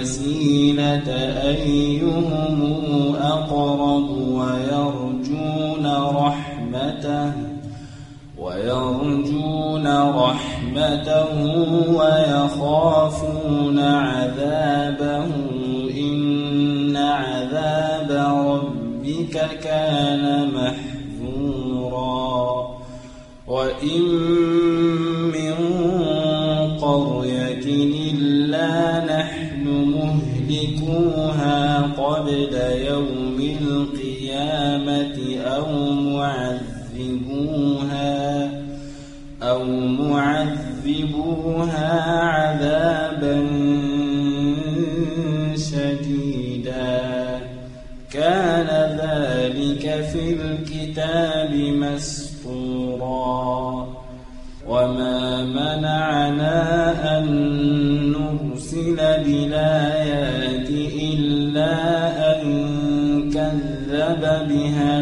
الوسيلة أيهم أقرب ويرجون رحمته ويرجون رحمته ويخافون عذابه إن عذاب ربك كان محذورا وإن مهلكوها قبل يوم القيامة أو معذبوها أو معذبوها عذابا شديدا. كان ذلك في الكتاب مسطورا وما منعنا أن نرسل بالآيات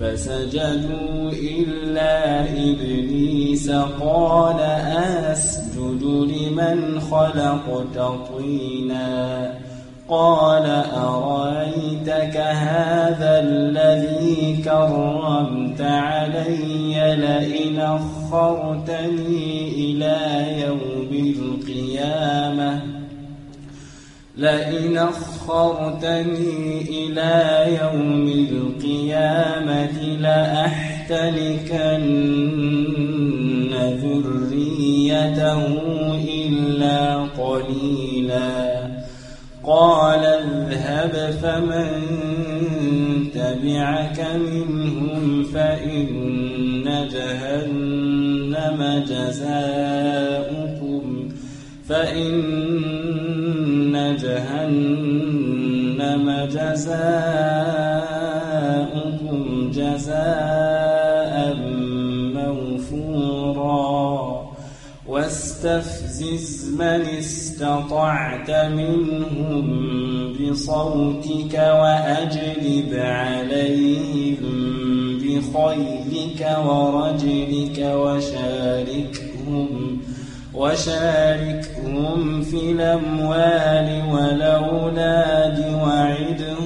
فسجدوا إلا إبليس قال أسجد لمن خلقت طينا قال أرأيتك هذا الذي كرمت علي لئن أخرتني إلى يوم القيامة؟ لئن أخرتني إلى يوم القيامة لأحتلكن ذريته إلا قليلا. قال اذهب فمن تبعك منهم فإن جهنم جزاؤكم. فإن جزاؤكم جزاء موفورا. واستفزز من استطعت منهم بصوتك وأجلب عليهم بخيلك ورجلك وشاركهم وشاركهم في الأموال والأولاد وعدهم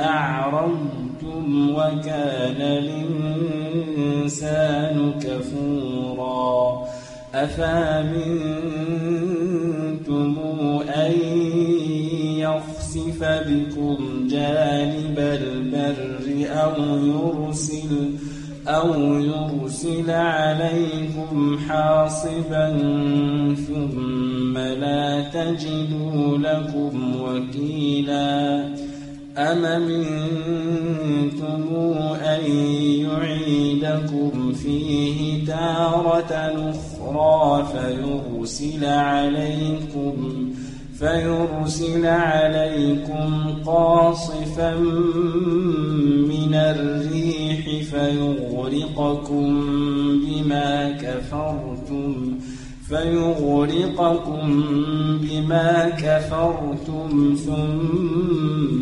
أعرضتم وكان الإنسان كفورا. أفامنتم أن يخسف بكم جانب البر أو يرسل أو يرسل عليكم حاصبا ثم لا تجدوا لكم وكيلا. أم منتم أن يعيدكم فيه تارة أخرى فيرسل عليكم فيرسل عليكم قاصفا من الريح فيغرقكم بما كفرتم فيغرقكم بما كفرتم ثم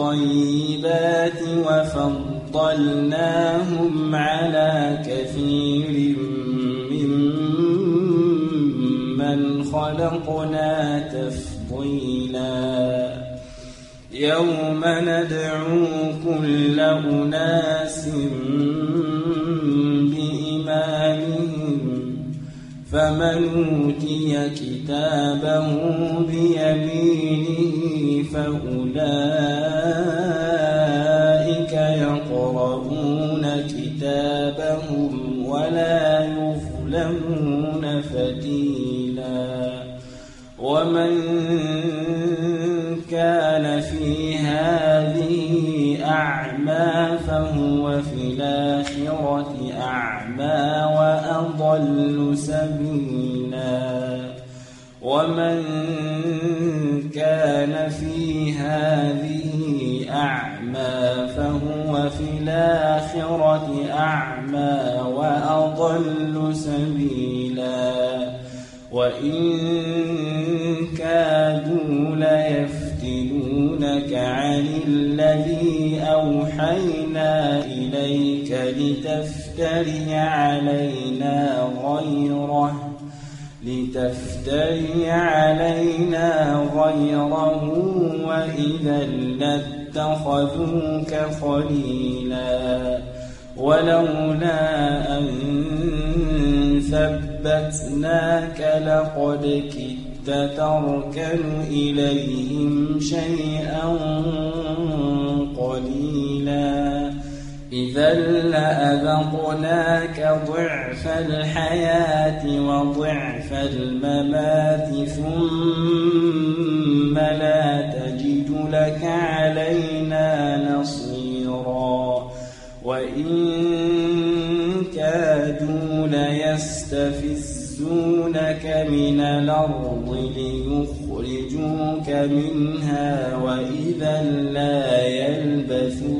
الطيبات وفضلناهم على كثير ممن خلقنا تفضيلا. يوم ندعو كل أناس فمن أوتي كتابه بيمينه فأولئك يقرؤون كتابهم ولا يظلمون فتيلا. ومن كان في هذه أعمى فهو في الآخرة أعمى وأضل سبيلا ومن كان في هذه أعمى فهو في الآخرة أعمى وأضل سبيلا وإن كادوا ليفتنونك عن الذي أوحينا إليك لتفتري علينا غيره لتفتري علينا غيره وإذا لاتخذوك خليلا ولولا أن ثبتناك لقد كدت تركن إليهم شيئا قليلا. إذا لأذقناك ضعف الحياة وضعف الممات ثم لا تجد لك علينا نصيرا وإن كادوا ليستفزونك من الأرض ليخرجوك منها وإذا لا يلبثون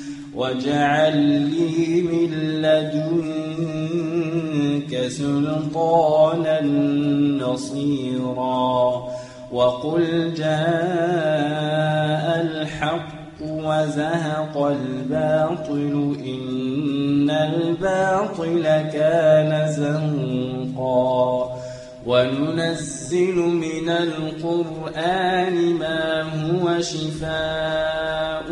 واجعل لي من لدنك سلطانا نصيرا وقل جاء الحق وزهق الباطل إن الباطل كان زنقا وننزل من القرآن ما هو شفاء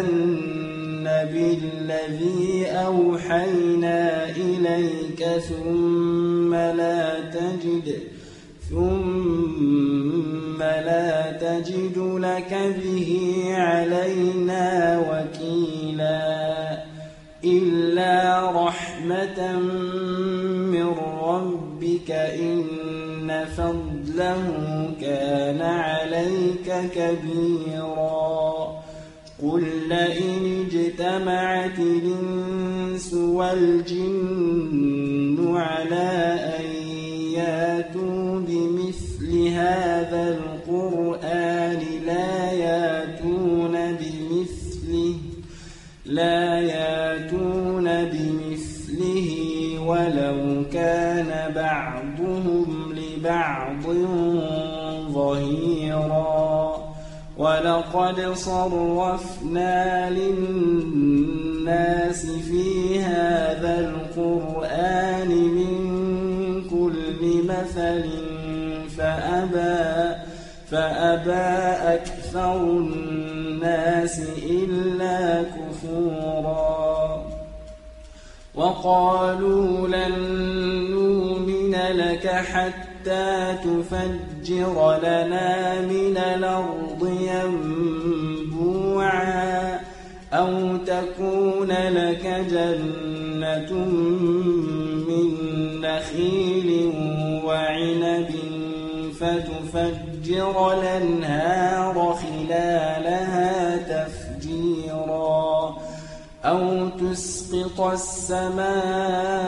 لنذهبن بالذي أوحينا إليك ثم لا تجد ثم لا تجد لك به علينا وكيلا إلا رحمة من ربك إن فضله كان عليك كبيرا قل لئن اجتمعت الإنس والجن على أن ياتوا بمثل هذا القرآن لا ياتون بمثله لا ياتون بمثله ولو كان بعضهم ولقد صرفنا للناس في هذا القرآن من مثل فأبى فأبى أكثر الناس إلا كفورا. وقالوا لن نؤمن لك حتى تفجر لنا من الأرض ينبوعا أو تكون لك جنة من نخيل وعنب فتفجر الأنهار خلالها السماء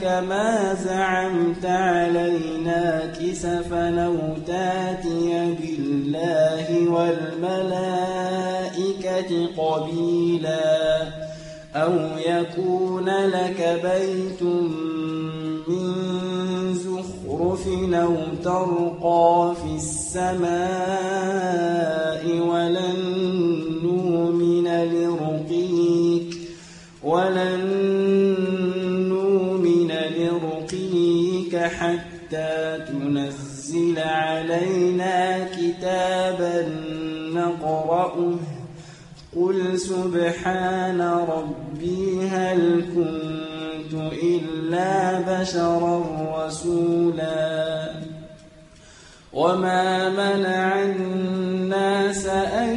كما زعمت علينا كسفا أو تاتي بالله والملائكة قبيلا أو يكون لك بيت من زخرف أو ترقى في السماء ولن حتى تنزل علينا كتابا نقرأه. قل سبحان ربي هل كنت إلا بشرا رسولا. وما منع الناس أن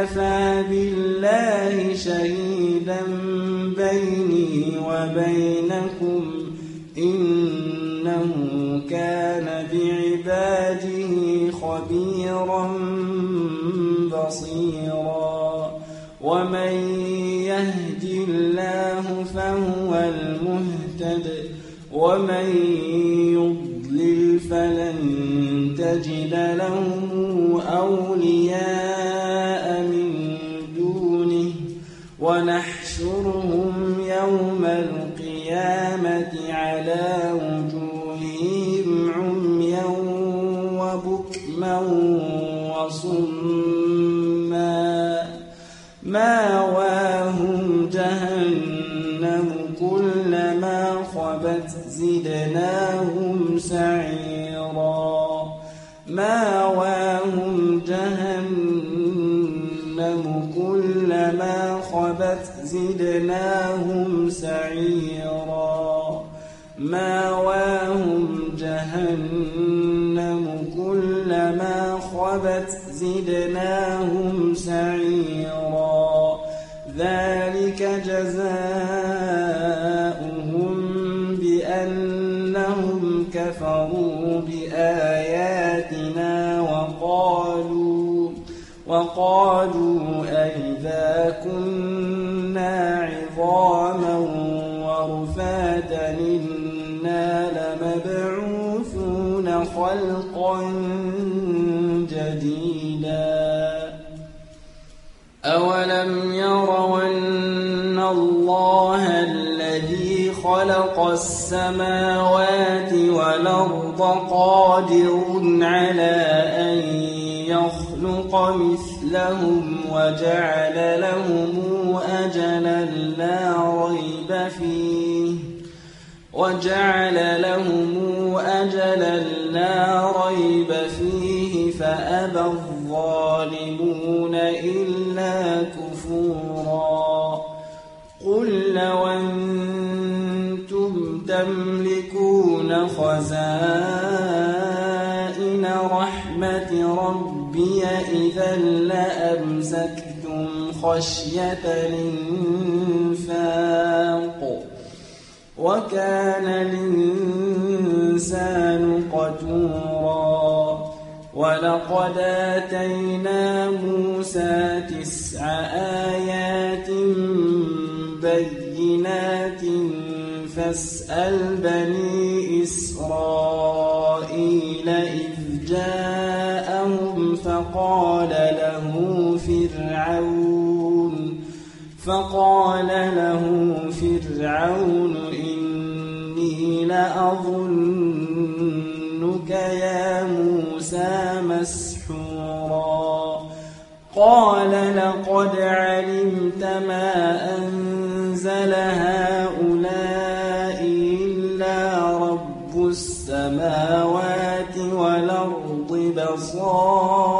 كفى بالله شهيدا بيني وبينكم إنه كان بعباده خبيرا بصيرا. ومن يهد الله فهو المهتد ومن يضلل فلن تجد له أولياء ونحشرهم يوم القيامة على وجوههم عميا وبكما وصما. ماواهم جهنم كلما خبت زدناهم سعيرا. ماواهم جهنم كلما خبت زدناهم سعيرا. ماواهم جهنم كلما خبت زدناهم سعيرا. ذلك جزاؤهم وقالوا أئذا كنا عظاما ورفاتا إنا لمبعوثون خلقا جديدا. أولم يروا أن الله الذي خلق السماوات والأرض قادر على أن يخلق مثلهم وجعل لهم أجلا لا ريب فيه. وجعل لهم أجلا لا ريب فيه فأبى الظالمون إلا كفورا. قل لو أنتم تملكون خزائن ربي إذا لأمسكتم خشية الإنفاق وكان الإنسان قتورا ولقد آتينا موسى تسع آيات بينات فاسأل بني إسرائيل إذ جاءهم فقال له فرعون فقال له فرعون إني لأظنك يا موسى مسحورا. قال لقد علمت ما أنزل هؤلاء إلا رب السماوات والأرض بصائر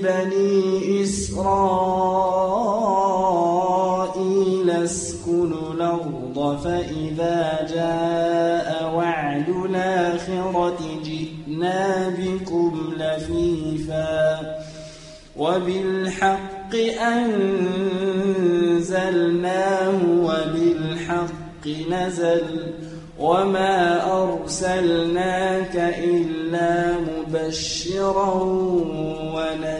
لبني إسرائيل اسكنوا الأرض فإذا جاء وعد الآخرة جئنا بكم لفيفا وبالحق أنزلناه وبالحق نزل وما أرسلناك إلا مبشرا ونذيرا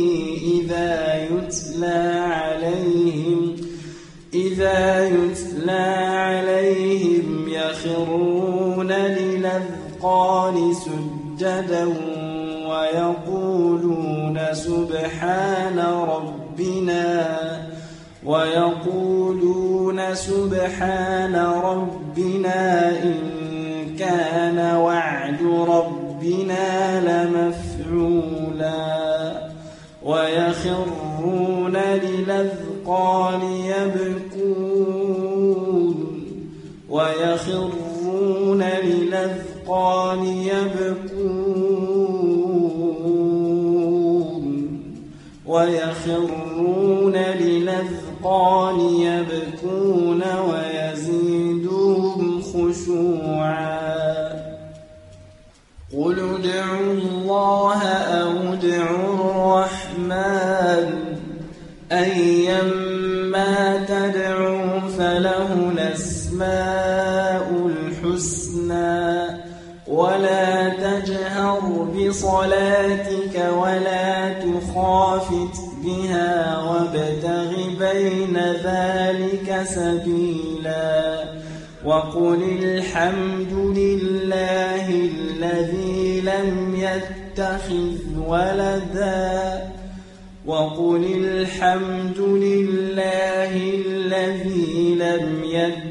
وإذا يتلى عليهم يخرون للأذقان سجدا ويقولون سبحان ربنا ويقولون سبحان ربنا إن كان وعد ربنا لمفعولا. ويخرون للأذقان يبكون ويخرون للأذقان يبكون ويخرون للأذقان يبكون ويزيدهم خشوعا قل ادعوا الله أو ادعوا الرحمن أيما الحسنى ولا تجهر بصلاتك ولا تخافت بها وابتغ بين ذلك سبيلا وقل الحمد لله الذي لم يتخذ ولدا وقل الحمد لله الذي لم يتخذ